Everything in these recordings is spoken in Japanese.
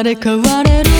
まれ変われる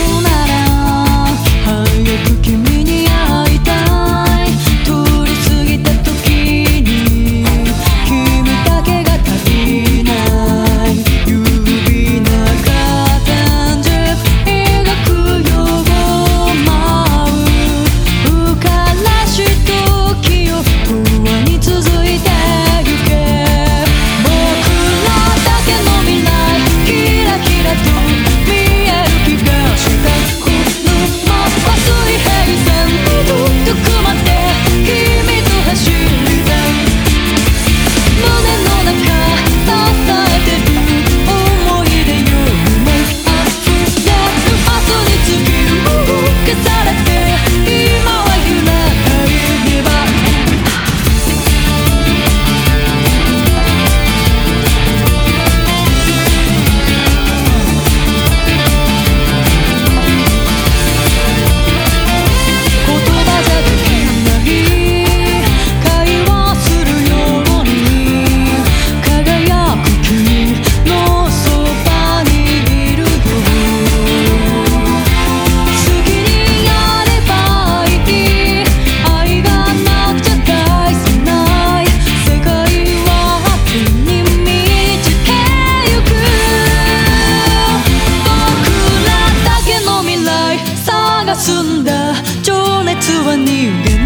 情熱は逃げ